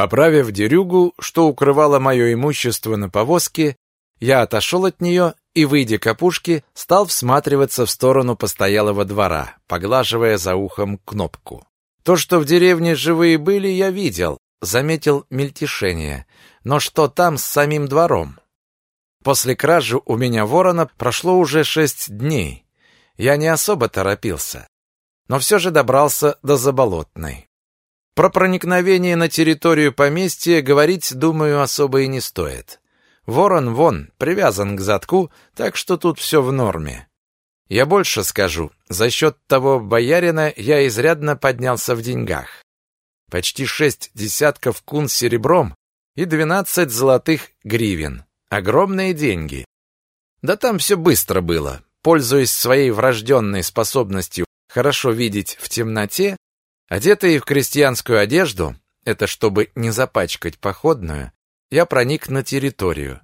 Поправив дерюгу, что укрывало мое имущество на повозке, я отошел от нее и, выйдя к опушке, стал всматриваться в сторону постоялого двора, поглаживая за ухом кнопку. То, что в деревне живые были, я видел, заметил мельтешение. Но что там с самим двором? После кражи у меня ворона прошло уже шесть дней. Я не особо торопился, но все же добрался до Заболотной. Про проникновение на территорию поместья говорить, думаю, особо и не стоит. Ворон вон, привязан к задку, так что тут все в норме. Я больше скажу, за счет того боярина я изрядно поднялся в деньгах. Почти шесть десятков кун серебром и двенадцать золотых гривен. Огромные деньги. Да там все быстро было. Пользуясь своей врожденной способностью хорошо видеть в темноте, одетый в крестьянскую одежду, это чтобы не запачкать походную, я проник на территорию.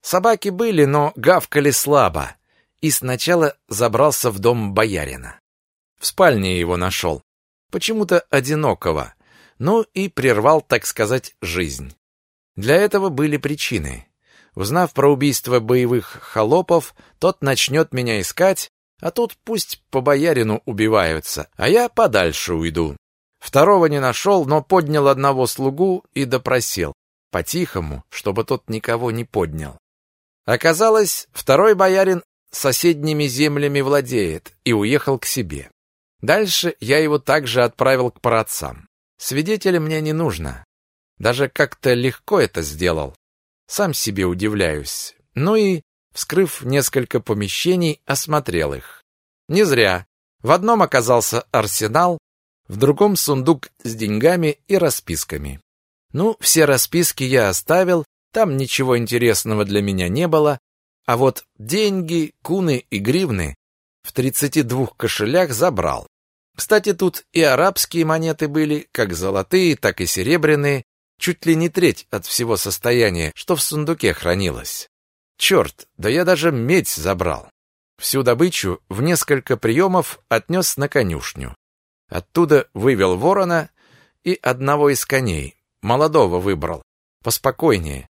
Собаки были, но гавкали слабо, и сначала забрался в дом боярина. В спальне его нашел, почему-то одинокого, ну и прервал, так сказать, жизнь. Для этого были причины. Узнав про убийство боевых холопов, тот начнет меня искать, а тут пусть по боярину убиваются, а я подальше уйду. Второго не нашел, но поднял одного слугу и допросил, по-тихому, чтобы тот никого не поднял. Оказалось, второй боярин соседними землями владеет и уехал к себе. Дальше я его также отправил к праотцам. Свидетеля мне не нужно. Даже как-то легко это сделал. Сам себе удивляюсь. Ну и, вскрыв несколько помещений, осмотрел их. Не зря. В одном оказался арсенал, в другом сундук с деньгами и расписками. Ну, все расписки я оставил, там ничего интересного для меня не было, а вот деньги, куны и гривны в 32 кошелях забрал. Кстати, тут и арабские монеты были, как золотые, так и серебряные, чуть ли не треть от всего состояния, что в сундуке хранилось. Черт, да я даже медь забрал. Всю добычу в несколько приемов отнес на конюшню. Оттуда вывел ворона и одного из коней, молодого выбрал, поспокойнее.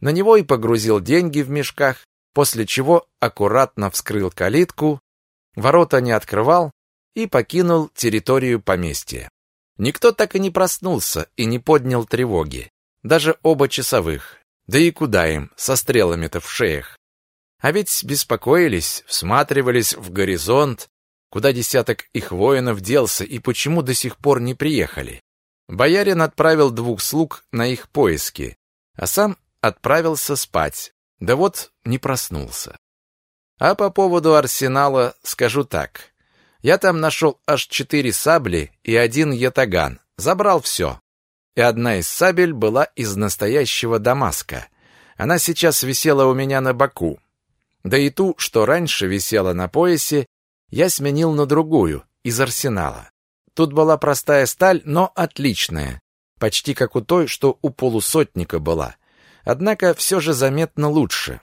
На него и погрузил деньги в мешках, после чего аккуратно вскрыл калитку, ворота не открывал и покинул территорию поместья. Никто так и не проснулся и не поднял тревоги. Даже оба часовых. Да и куда им, со стрелами-то в шеях. А ведь беспокоились, всматривались в горизонт, куда десяток их воинов делся и почему до сих пор не приехали. Боярин отправил двух слуг на их поиски, а сам отправился спать. Да вот не проснулся. А по поводу арсенала скажу так. Я там нашел аж четыре сабли и один ятаган. Забрал все. И одна из сабель была из настоящего Дамаска. Она сейчас висела у меня на боку. Да и ту, что раньше висела на поясе, я сменил на другую, из арсенала. Тут была простая сталь, но отличная. Почти как у той, что у полусотника была. Однако все же заметно лучше.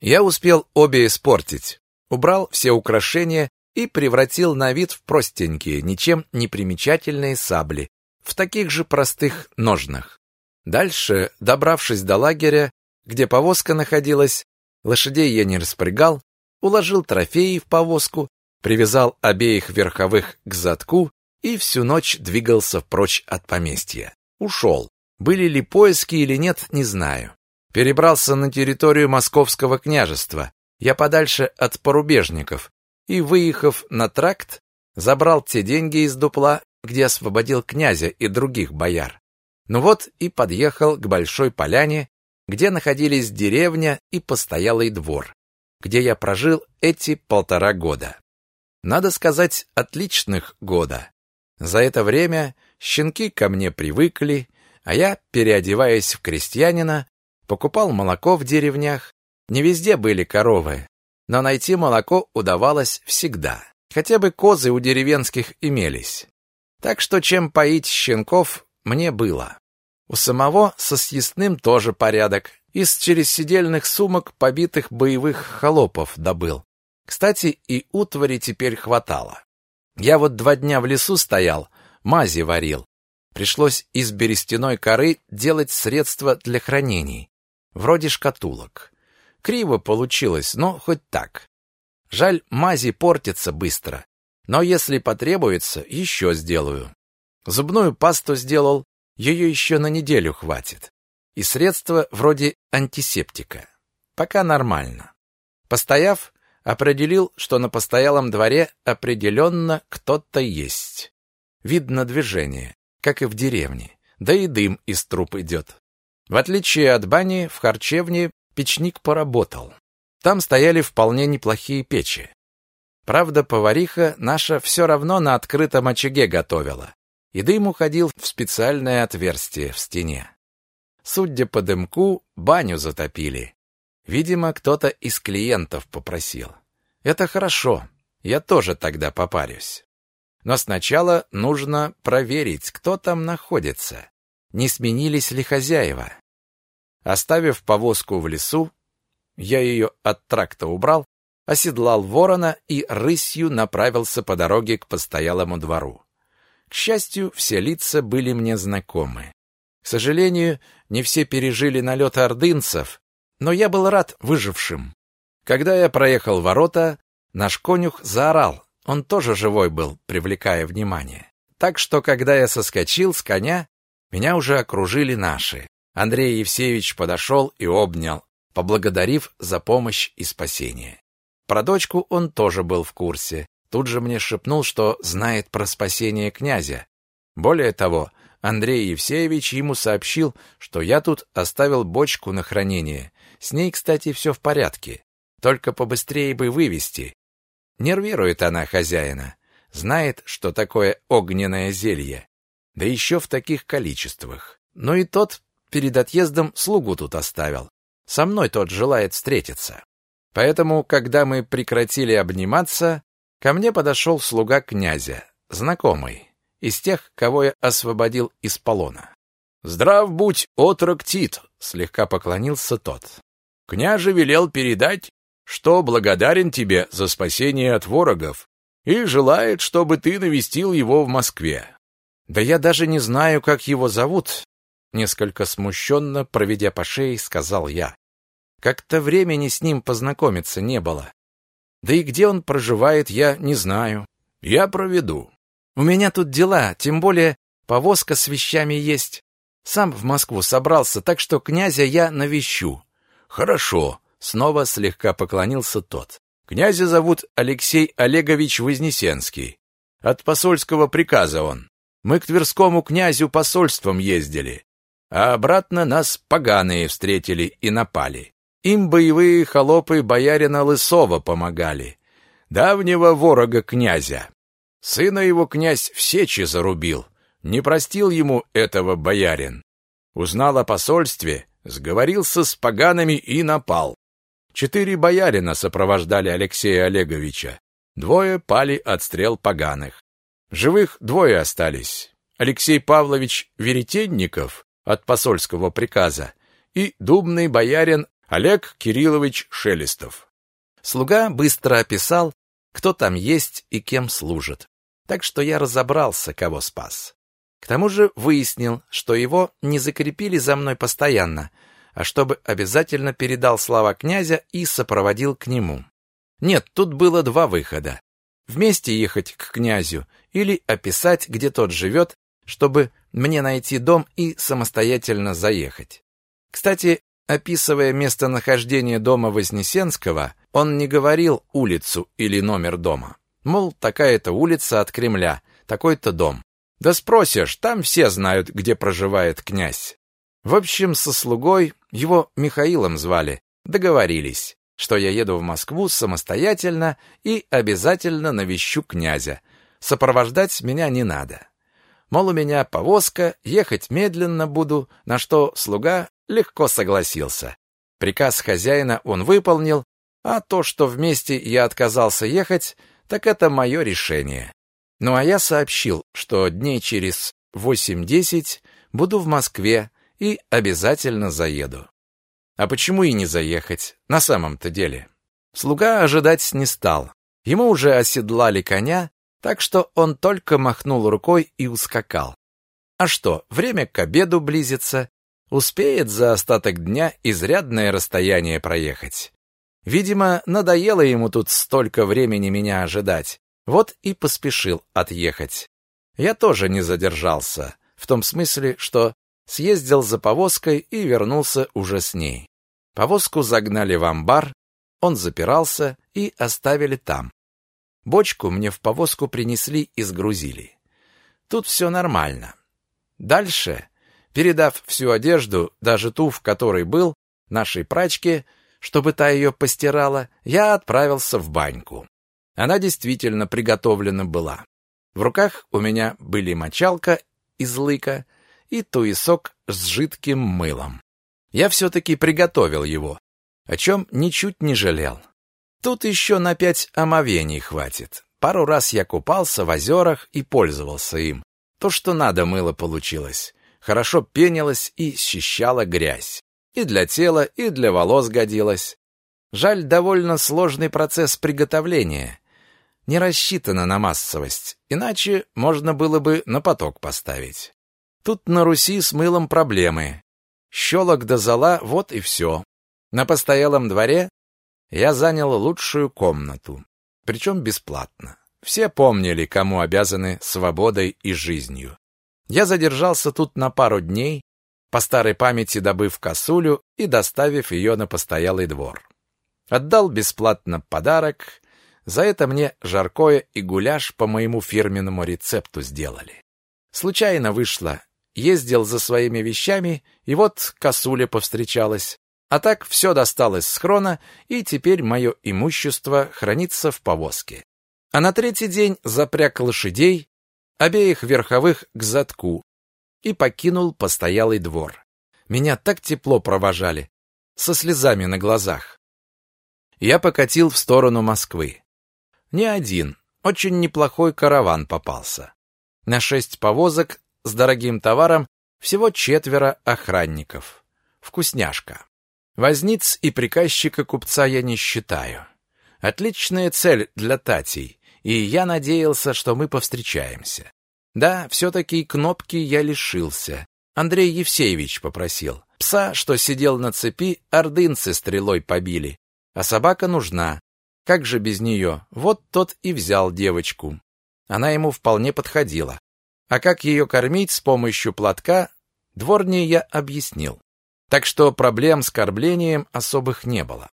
Я успел обе испортить. Убрал все украшения и превратил на вид в простенькие, ничем не примечательные сабли, в таких же простых ножнах. Дальше, добравшись до лагеря, где повозка находилась, лошадей я не распрягал, уложил трофеи в повозку, привязал обеих верховых к задку и всю ночь двигался прочь от поместья. Ушел. Были ли поиски или нет, не знаю. Перебрался на территорию Московского княжества, я подальше от порубежников, и, выехав на тракт, забрал те деньги из дупла, где освободил князя и других бояр. Ну вот и подъехал к большой поляне, где находились деревня и постоялый двор, где я прожил эти полтора года. Надо сказать, отличных года. За это время щенки ко мне привыкли, а я, переодеваясь в крестьянина, покупал молоко в деревнях. Не везде были коровы, но найти молоко удавалось всегда. Хотя бы козы у деревенских имелись. Так что чем поить щенков мне было. У самого со съестным тоже порядок. Из чересидельных сумок побитых боевых холопов добыл. Кстати, и утвари теперь хватало. Я вот два дня в лесу стоял, мази варил. Пришлось из берестяной коры делать средства для хранений, вроде шкатулок. Криво получилось, но хоть так. Жаль, мази портятся быстро. Но если потребуется, еще сделаю. Зубную пасту сделал, ее еще на неделю хватит. И средства вроде антисептика. Пока нормально. Постояв, определил, что на постоялом дворе определенно кто-то есть. Видно движение, как и в деревне, да и дым из труб идет. В отличие от бани, в харчевне печник поработал. Там стояли вполне неплохие печи. Правда, повариха наша все равно на открытом очаге готовила, и дым уходил в специальное отверстие в стене. Судя по дымку, баню затопили. Видимо, кто-то из клиентов попросил. Это хорошо, я тоже тогда попарюсь. Но сначала нужно проверить, кто там находится. Не сменились ли хозяева? Оставив повозку в лесу, я ее от тракта убрал, оседлал ворона и рысью направился по дороге к постоялому двору. К счастью, все лица были мне знакомы. К сожалению, не все пережили налет ордынцев, но я был рад выжившим. Когда я проехал ворота, наш конюх заорал. Он тоже живой был, привлекая внимание. Так что, когда я соскочил с коня, меня уже окружили наши. Андрей Евсеевич подошел и обнял, поблагодарив за помощь и спасение. Про дочку он тоже был в курсе. Тут же мне шепнул, что знает про спасение князя. Более того, Андрей Евсеевич ему сообщил, что я тут оставил бочку на хранение. С ней, кстати, все в порядке. Только побыстрее бы вывести. Нервирует она хозяина. Знает, что такое огненное зелье. Да еще в таких количествах. Но и тот перед отъездом слугу тут оставил. Со мной тот желает встретиться. Поэтому, когда мы прекратили обниматься, ко мне подошел слуга князя, знакомый, из тех, кого я освободил из полона. «Здрав будь, отрок Тит!» — слегка поклонился тот. «Княже велел передать, что благодарен тебе за спасение от ворогов и желает, чтобы ты навестил его в Москве». «Да я даже не знаю, как его зовут», — несколько смущенно, проведя по шее, сказал я. Как-то времени с ним познакомиться не было. Да и где он проживает, я не знаю. Я проведу. У меня тут дела, тем более повозка с вещами есть. Сам в Москву собрался, так что князя я навещу. Хорошо, снова слегка поклонился тот. Князя зовут Алексей Олегович Вознесенский. От посольского приказа он. Мы к Тверскому князю посольством ездили, а обратно нас поганые встретили и напали. Им боевые холопы боярина Лысова помогали, давнего ворога князя. Сына его князь в сечи зарубил, не простил ему этого боярин. Узнал о посольстве, сговорился с погаными и напал. Четыре боярина сопровождали Алексея Олеговича. Двое пали от стрел поганых. Живых двое остались. Алексей Павлович Веретенников от посольского приказа и дубный боярин Олег Кириллович Шелестов. Слуга быстро описал, кто там есть и кем служит. Так что я разобрался, кого спас. К тому же выяснил, что его не закрепили за мной постоянно, а чтобы обязательно передал слова князя и сопроводил к нему. Нет, тут было два выхода. Вместе ехать к князю или описать, где тот живет, чтобы мне найти дом и самостоятельно заехать. Кстати, Описывая местонахождение дома Вознесенского, он не говорил улицу или номер дома. Мол, такая-то улица от Кремля, такой-то дом. Да спросишь, там все знают, где проживает князь. В общем, со слугой, его Михаилом звали, договорились, что я еду в Москву самостоятельно и обязательно навещу князя. Сопровождать меня не надо. Мол, у меня повозка, ехать медленно буду, на что слуга легко согласился. Приказ хозяина он выполнил, а то, что вместе я отказался ехать, так это мое решение. Ну а я сообщил, что дней через восемь-десять буду в Москве и обязательно заеду. А почему и не заехать, на самом-то деле? Слуга ожидать не стал. Ему уже оседлали коня, так что он только махнул рукой и ускакал. А что, время к обеду близится, успеет за остаток дня изрядное расстояние проехать. Видимо, надоело ему тут столько времени меня ожидать, вот и поспешил отъехать. Я тоже не задержался, в том смысле, что съездил за повозкой и вернулся уже с ней. Повозку загнали в амбар, он запирался и оставили там. Бочку мне в повозку принесли и сгрузили. Тут все нормально. Дальше, передав всю одежду, даже ту, в которой был, нашей прачке, чтобы та ее постирала, я отправился в баньку. Она действительно приготовлена была. В руках у меня были мочалка из лыка и туесок с жидким мылом. Я все-таки приготовил его, о чем ничуть не жалел. Тут еще на пять омовений хватит. Пару раз я купался в озерах и пользовался им. То, что надо, мыло получилось. Хорошо пенилось и счищало грязь. И для тела, и для волос годилось. Жаль, довольно сложный процесс приготовления. Не рассчитано на массовость, иначе можно было бы на поток поставить. Тут на Руси с мылом проблемы. Щелок до зола, вот и все. На постоялом дворе я занял лучшую комнату, причем бесплатно. Все помнили, кому обязаны свободой и жизнью. Я задержался тут на пару дней, по старой памяти добыв косулю и доставив ее на постоялый двор. Отдал бесплатно подарок, за это мне жаркое и гуляш по моему фирменному рецепту сделали. Случайно вышло. Ездил за своими вещами, и вот косуля повстречалась. А так все досталось с хрона, и теперь мое имущество хранится в повозке. А на третий день запряг лошадей, обеих верховых к задку, и покинул постоялый двор. Меня так тепло провожали, со слезами на глазах. Я покатил в сторону Москвы. Не один, очень неплохой караван попался. На шесть повозок с дорогим товаром всего четверо охранников. Вкусняшка. Возниц и приказчика купца я не считаю. Отличная цель для Татей, и я надеялся, что мы повстречаемся. Да, все-таки кнопки я лишился. Андрей Евсеевич попросил. Пса, что сидел на цепи, ордынцы стрелой побили. А собака нужна. Как же без нее? Вот тот и взял девочку. Она ему вполне подходила. А как ее кормить с помощью платка, дворне я объяснил. Так что проблем с кормлением особых не было.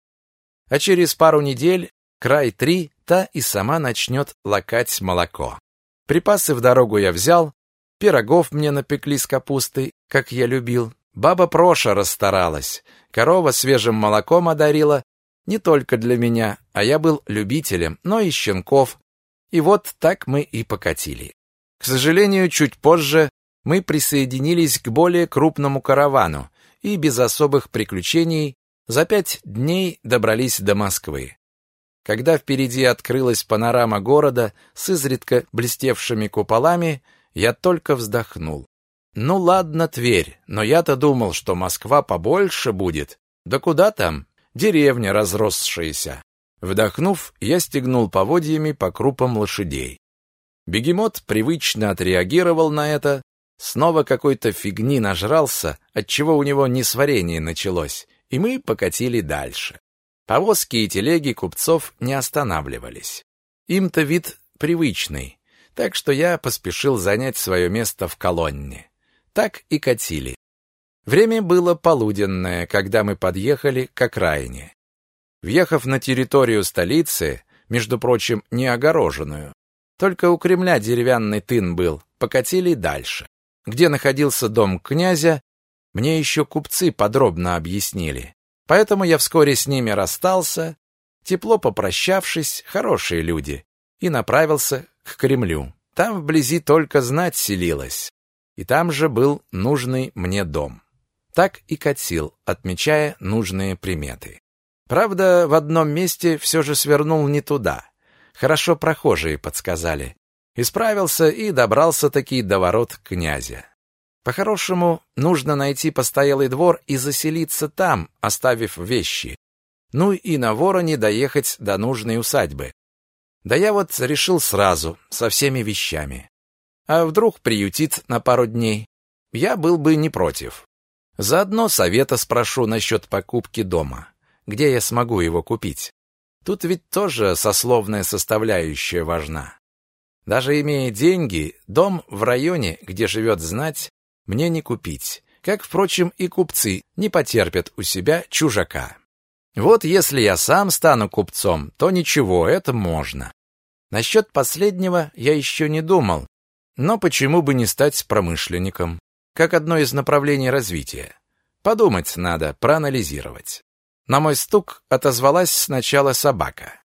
А через пару недель, край три, та и сама начнет лакать молоко. Припасы в дорогу я взял, пирогов мне напекли с капустой, как я любил. Баба Проша расстаралась, корова свежим молоком одарила, не только для меня, а я был любителем, но и щенков. И вот так мы и покатили. К сожалению, чуть позже мы присоединились к более крупному каравану и без особых приключений за пять дней добрались до Москвы. Когда впереди открылась панорама города с изредка блестевшими куполами, я только вздохнул. Ну ладно, Тверь, но я-то думал, что Москва побольше будет. Да куда там? деревня разросшаяся. Вдохнув, я стегнул поводьями по крупам лошадей. Бегемот привычно отреагировал на это, снова какой-то фигни нажрался, отчего у него несварение началось, и мы покатили дальше. Повозки и телеги купцов не останавливались. Им-то вид привычный, так что я поспешил занять свое место в колонне. Так и катили. Время было полуденное, когда мы подъехали к окраине. Въехав на территорию столицы, между прочим, не огороженную, только у Кремля деревянный тын был, покатили дальше. Где находился дом князя, мне еще купцы подробно объяснили. Поэтому я вскоре с ними расстался, тепло попрощавшись, хорошие люди, и направился к Кремлю. Там вблизи только знать селилась, и там же был нужный мне дом так и катил, отмечая нужные приметы. Правда, в одном месте все же свернул не туда. Хорошо прохожие подсказали. Исправился и добрался-таки до ворот князя. По-хорошему, нужно найти постоялый двор и заселиться там, оставив вещи. Ну и на вороне доехать до нужной усадьбы. Да я вот решил сразу, со всеми вещами. А вдруг приютит на пару дней? я был бы не против. Заодно совета спрошу насчет покупки дома. Где я смогу его купить? Тут ведь тоже сословная составляющая важна. Даже имея деньги, дом в районе, где живет знать, мне не купить. Как, впрочем, и купцы не потерпят у себя чужака. Вот если я сам стану купцом, то ничего, это можно. Насчет последнего я еще не думал, но почему бы не стать промышленником, как одно из направлений развития? Подумать надо, проанализировать. На мой стук отозвалась сначала собака.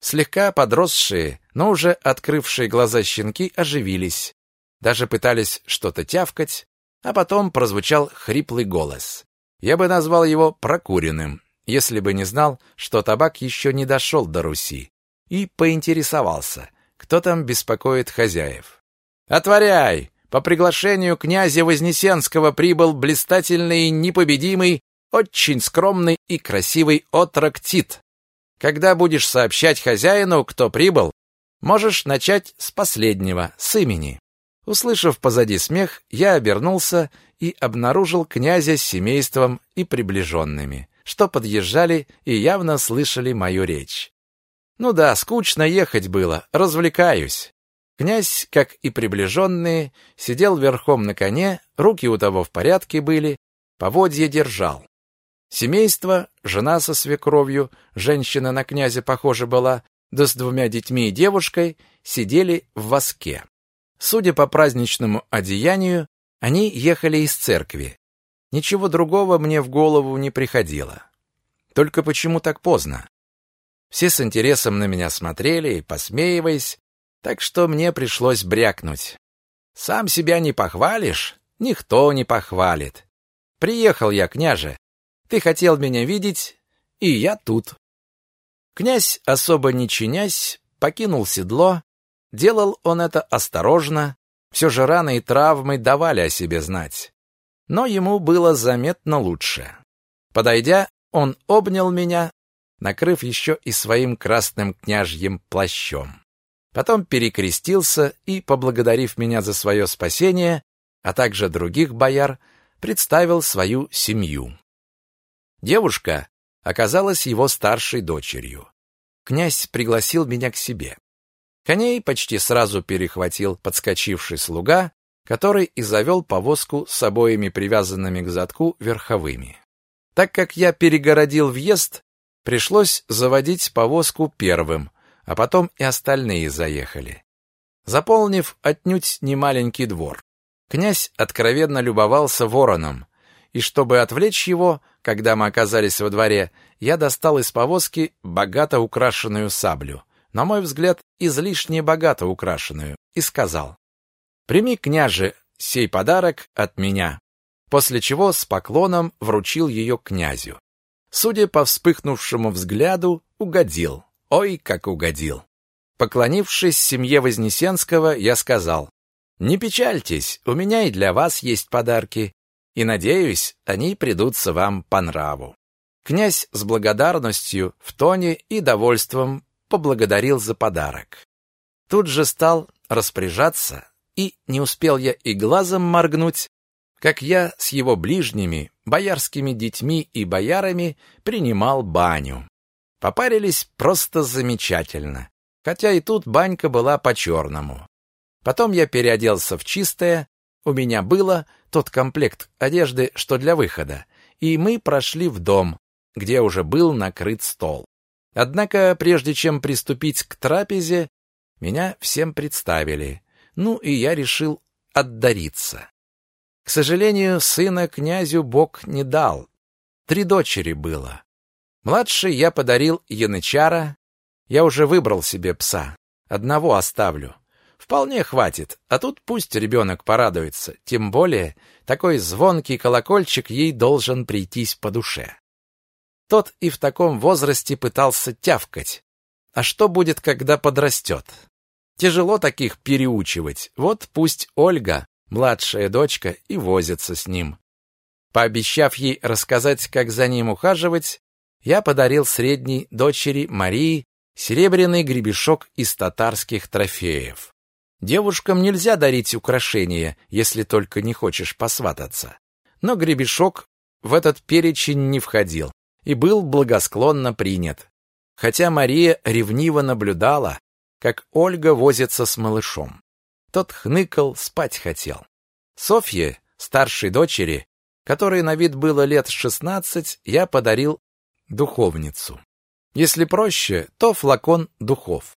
Слегка подросшие, но уже открывшие глаза щенки оживились, даже пытались что-то тявкать, а потом прозвучал хриплый голос. Я бы назвал его прокуренным, если бы не знал, что табак еще не дошел до Руси, и поинтересовался, кто там беспокоит хозяев. «Отворяй! По приглашению князя Вознесенского прибыл блистательный, непобедимый, очень скромный и красивый отрок Тит. Когда будешь сообщать хозяину, кто прибыл, можешь начать с последнего, с имени. Услышав позади смех, я обернулся и обнаружил князя с семейством и приближенными, что подъезжали и явно слышали мою речь. Ну да, скучно ехать было, развлекаюсь. Князь, как и приближенные, сидел верхом на коне, руки у того в порядке были, поводья держал. Семейство, жена со свекровью, женщина на князя похожа была, да с двумя детьми и девушкой, сидели в воске. Судя по праздничному одеянию, они ехали из церкви. Ничего другого мне в голову не приходило. Только почему так поздно? Все с интересом на меня смотрели и посмеиваясь, так что мне пришлось брякнуть. Сам себя не похвалишь, никто не похвалит. Приехал я, княже, ты хотел меня видеть, и я тут. Князь, особо не чинясь, покинул седло. Делал он это осторожно. Все же раны и травмы давали о себе знать. Но ему было заметно лучше. Подойдя, он обнял меня, накрыв еще и своим красным княжьим плащом. Потом перекрестился и, поблагодарив меня за свое спасение, а также других бояр, представил свою семью. Девушка оказалась его старшей дочерью. Князь пригласил меня к себе. Коней почти сразу перехватил подскочивший слуга, который и завел повозку с обоими привязанными к задку верховыми. Так как я перегородил въезд, пришлось заводить повозку первым, а потом и остальные заехали. Заполнив отнюдь немаленький двор, князь откровенно любовался вороном, и чтобы отвлечь его, когда мы оказались во дворе, я достал из повозки богато украшенную саблю, на мой взгляд, излишне богато украшенную, и сказал: "Прими, княже, сей подарок от меня". После чего с поклоном вручил ее князю. Судя по вспыхнувшему взгляду, угодил. Ой, как угодил. Поклонившись семье Вознесенского, я сказал: "Не печальтесь, у меня и для вас есть подарки и, надеюсь, они придутся вам по нраву. Князь с благодарностью в тоне и довольством поблагодарил за подарок. Тут же стал распоряжаться, и не успел я и глазом моргнуть, как я с его ближними, боярскими детьми и боярами принимал баню. Попарились просто замечательно, хотя и тут банька была по-черному. Потом я переоделся в чистое, у меня было тот комплект одежды, что для выхода, и мы прошли в дом, где уже был накрыт стол. Однако, прежде чем приступить к трапезе, меня всем представили. Ну и я решил отдариться. К сожалению, сына князю Бог не дал. Три дочери было. Младшей я подарил янычара. Я уже выбрал себе пса. Одного оставлю. Вполне хватит, а тут пусть ребенок порадуется, тем более такой звонкий колокольчик ей должен прийтись по душе. Тот и в таком возрасте пытался тявкать. А что будет, когда подрастет? Тяжело таких переучивать. Вот пусть Ольга, младшая дочка, и возится с ним. Пообещав ей рассказать, как за ним ухаживать, я подарил средней дочери Марии серебряный гребешок из татарских трофеев. Девушкам нельзя дарить украшения, если только не хочешь посвататься. Но гребешок в этот перечень не входил и был благосклонно принят. Хотя Мария ревниво наблюдала, как Ольга возится с малышом. Тот хныкал, спать хотел. Софье, старшей дочери, которой на вид было лет шестнадцать, я подарил духовницу. Если проще, то флакон духов.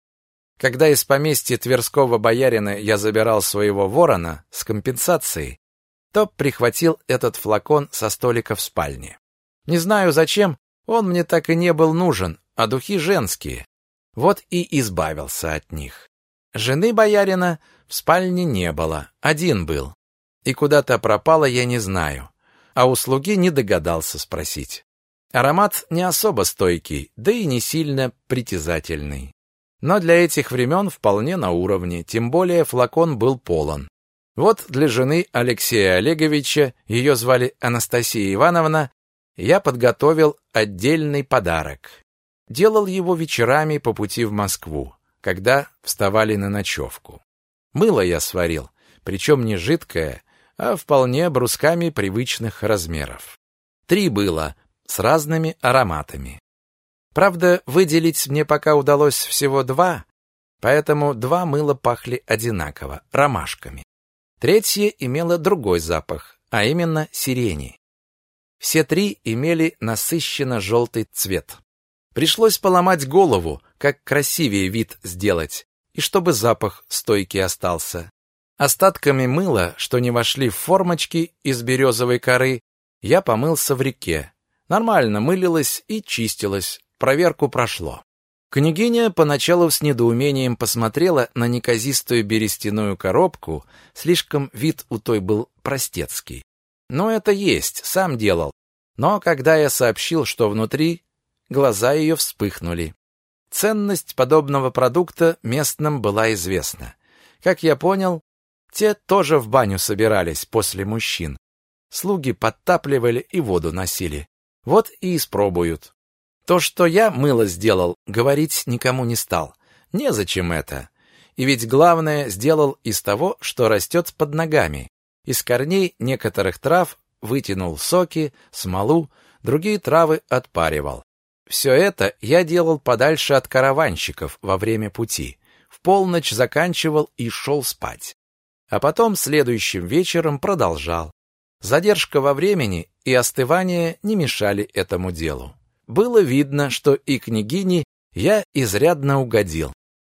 Когда из поместья Тверского боярина я забирал своего ворона с компенсацией, то прихватил этот флакон со столика в спальне. Не знаю зачем, он мне так и не был нужен, а духи женские. Вот и избавился от них. Жены боярина в спальне не было, один был. И куда-то пропала, я не знаю. А у слуги не догадался спросить. Аромат не особо стойкий, да и не сильно притязательный. Но для этих времен вполне на уровне, тем более флакон был полон. Вот для жены Алексея Олеговича, ее звали Анастасия Ивановна, я подготовил отдельный подарок. Делал его вечерами по пути в Москву, когда вставали на ночевку. Мыло я сварил, причем не жидкое, а вполне брусками привычных размеров. Три было, с разными ароматами. Правда, выделить мне пока удалось всего два, поэтому два мыла пахли одинаково, ромашками. Третье имело другой запах, а именно сирени. Все три имели насыщенно желтый цвет. Пришлось поломать голову, как красивее вид сделать, и чтобы запах стойкий остался. Остатками мыла, что не вошли в формочки из березовой коры, я помылся в реке. Нормально мылилась и чистилась, проверку прошло. Княгиня поначалу с недоумением посмотрела на неказистую берестяную коробку, слишком вид у той был простецкий. Но это есть, сам делал. Но когда я сообщил, что внутри, глаза ее вспыхнули. Ценность подобного продукта местным была известна. Как я понял, те тоже в баню собирались после мужчин. Слуги подтапливали и воду носили. Вот и испробуют. То, что я мыло сделал, говорить никому не стал. Незачем это. И ведь главное сделал из того, что растет под ногами. Из корней некоторых трав вытянул соки, смолу, другие травы отпаривал. Все это я делал подальше от караванщиков во время пути. В полночь заканчивал и шел спать. А потом следующим вечером продолжал. Задержка во времени и остывание не мешали этому делу. Было видно, что и княгине я изрядно угодил.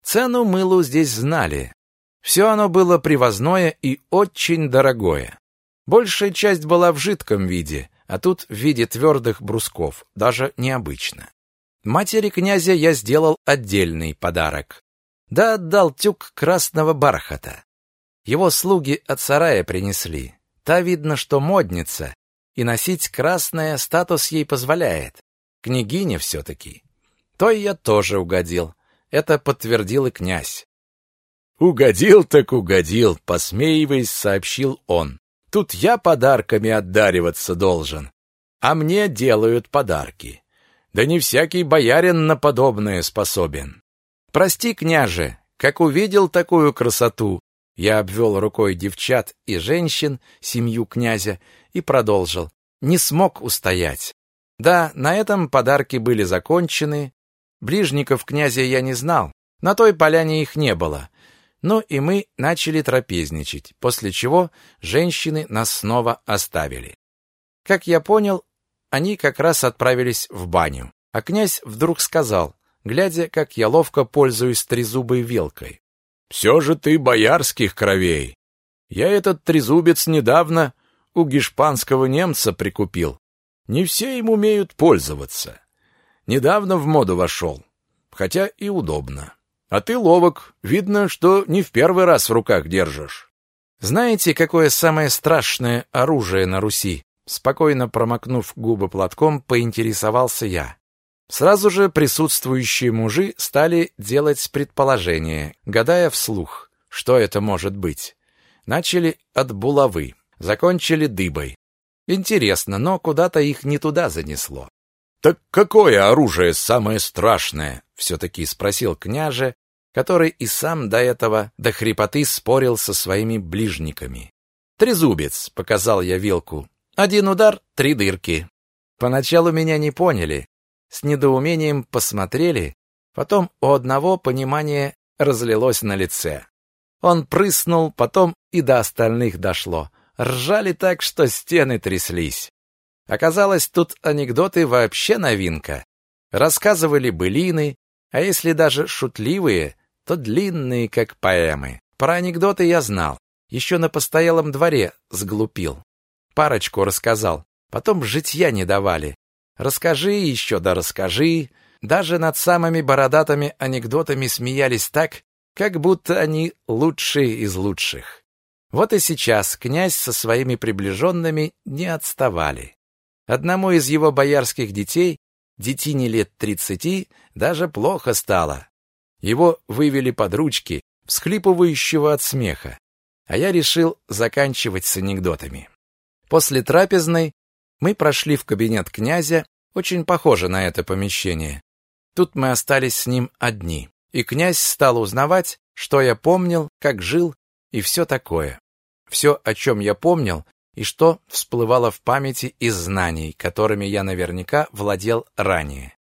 Цену мылу здесь знали. Все оно было привозное и очень дорогое. Большая часть была в жидком виде, а тут в виде твердых брусков, даже необычно. Матери князя я сделал отдельный подарок. Да отдал тюк красного бархата. Его слуги от сарая принесли. Та видно, что модница, и носить красное статус ей позволяет. Княгиня все-таки. То и я тоже угодил. Это подтвердил и князь. «Угодил так угодил», — посмеиваясь, сообщил он. Тут я подарками отдариваться должен, а мне делают подарки. Да не всякий боярин на подобное способен. Прости, княже, как увидел такую красоту, я обвел рукой девчат и женщин, семью князя, и продолжил. Не смог устоять. Да, на этом подарки были закончены. Ближников князя я не знал, на той поляне их не было. Ну и мы начали трапезничать, после чего женщины нас снова оставили. Как я понял, они как раз отправились в баню. А князь вдруг сказал, глядя, как я ловко пользуюсь трезубой вилкой. «Все же ты боярских кровей. Я этот трезубец недавно у гешпанского немца прикупил. Не все им умеют пользоваться. Недавно в моду вошел, хотя и удобно. А ты ловок. Видно, что не в первый раз в руках держишь. Знаете, какое самое страшное оружие на Руси? Спокойно промокнув губы платком, поинтересовался я. Сразу же присутствующие мужи стали делать предположения, гадая вслух, что это может быть. Начали от булавы, закончили дыбой. Интересно, но куда-то их не туда занесло. «Так какое оружие самое страшное?» — все-таки спросил княже, который и сам до этого до хрипоты спорил со своими ближниками. «Трезубец», — показал я вилку. «Один удар, три дырки». Поначалу меня не поняли, с недоумением посмотрели, потом у одного понимание разлилось на лице. Он прыснул, потом и до остальных дошло. Ржали так, что стены тряслись. Оказалось, тут анекдоты вообще новинка. Рассказывали былины, а если даже шутливые, то длинные, как поэмы. Про анекдоты я знал. Еще на постоялом дворе сглупил. Парочку рассказал. Потом житья не давали. Расскажи еще да расскажи. Даже над самыми бородатыми анекдотами смеялись так, как будто они лучшие из лучших. Вот и сейчас князь со своими приближенными не отставали. Одному из его боярских детей, детине лет тридцати, даже плохо стало. Его вывели под ручки, всхлипывающего от смеха. А я решил заканчивать с анекдотами. После трапезной мы прошли в кабинет князя, очень похоже на это помещение. Тут мы остались с ним одни, и князь стал узнавать, что я помнил, как жил и все такое. Все, о чем я помнил, и что всплывало в памяти из знаний, которыми я наверняка владел ранее.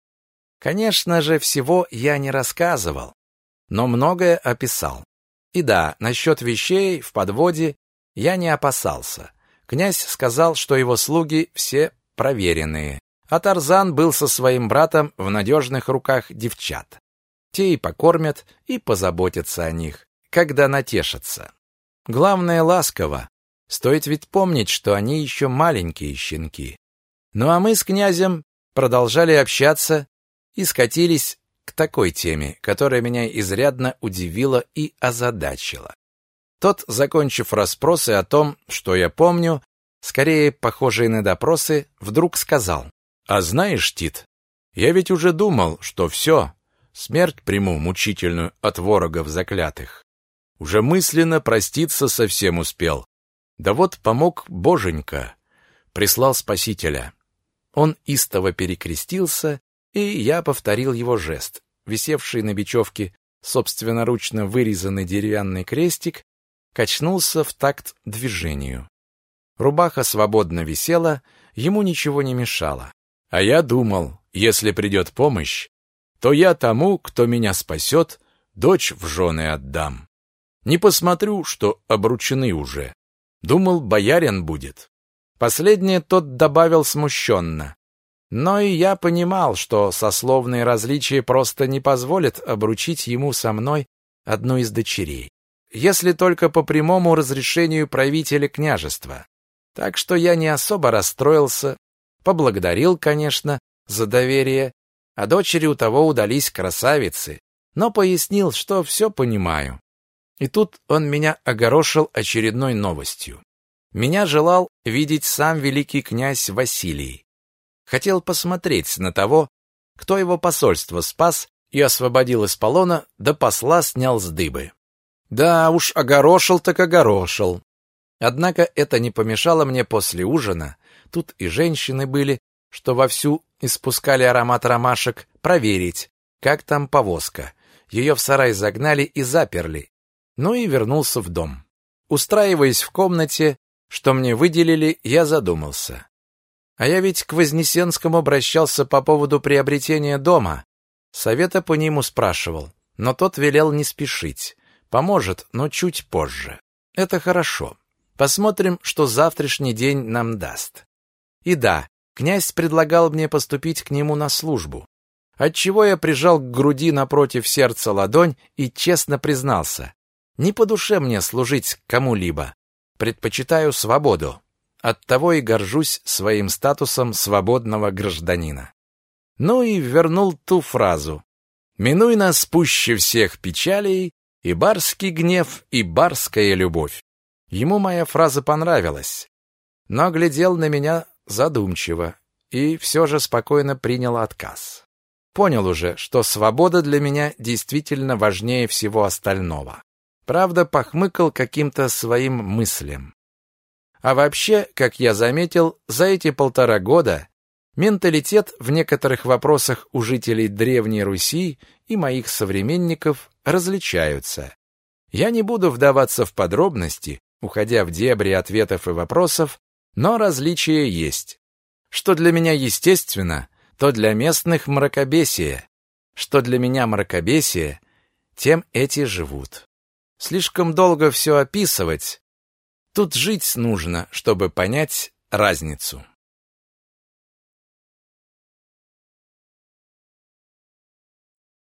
Конечно же, всего я не рассказывал, но многое описал. И да, насчет вещей в подводе я не опасался. Князь сказал, что его слуги все проверенные, а Тарзан был со своим братом в надежных руках девчат. Те и покормят, и позаботятся о них, когда натешатся. Главное, ласково. Стоит ведь помнить, что они еще маленькие щенки. Ну а мы с князем продолжали общаться и скатились к такой теме, которая меня изрядно удивила и озадачила. Тот, закончив расспросы о том, что я помню, скорее похожие на допросы, вдруг сказал. «А знаешь, Тит, я ведь уже думал, что все, смерть приму мучительную от ворогов заклятых. Уже мысленно проститься совсем успел. Да вот помог Боженька, прислал Спасителя. Он истово перекрестился и я повторил его жест. Висевший на бечевке собственноручно вырезанный деревянный крестик качнулся в такт движению. Рубаха свободно висела, ему ничего не мешало. А я думал, если придет помощь, то я тому, кто меня спасет, дочь в жены отдам. Не посмотрю, что обручены уже. Думал, боярин будет. Последнее тот добавил смущенно. Но и я понимал, что сословные различия просто не позволят обручить ему со мной одну из дочерей. Если только по прямому разрешению правителя княжества. Так что я не особо расстроился, поблагодарил, конечно, за доверие, а дочери у того удались красавицы, но пояснил, что все понимаю. И тут он меня огорошил очередной новостью. Меня желал видеть сам великий князь Василий хотел посмотреть на того, кто его посольство спас и освободил из полона, да посла снял с дыбы. Да уж, огорошил так огорошил. Однако это не помешало мне после ужина, тут и женщины были, что вовсю испускали аромат ромашек, проверить, как там повозка. Ее в сарай загнали и заперли. Ну и вернулся в дом. Устраиваясь в комнате, что мне выделили, я задумался. А я ведь к Вознесенскому обращался по поводу приобретения дома. Совета по нему спрашивал, но тот велел не спешить. Поможет, но чуть позже. Это хорошо. Посмотрим, что завтрашний день нам даст. И да, князь предлагал мне поступить к нему на службу. Отчего я прижал к груди напротив сердца ладонь и честно признался. Не по душе мне служить кому-либо. Предпочитаю свободу. Оттого и горжусь своим статусом свободного гражданина. Ну и вернул ту фразу. «Минуй нас пуще всех печалей, и барский гнев, и барская любовь». Ему моя фраза понравилась, но глядел на меня задумчиво и все же спокойно принял отказ. Понял уже, что свобода для меня действительно важнее всего остального. Правда, похмыкал каким-то своим мыслям. А вообще, как я заметил, за эти полтора года менталитет в некоторых вопросах у жителей Древней Руси и моих современников различаются. Я не буду вдаваться в подробности, уходя в дебри ответов и вопросов, но различия есть. Что для меня естественно, то для местных мракобесие. Что для меня мракобесие, тем эти живут. Слишком долго все описывать. Тут жить нужно, чтобы понять разницу.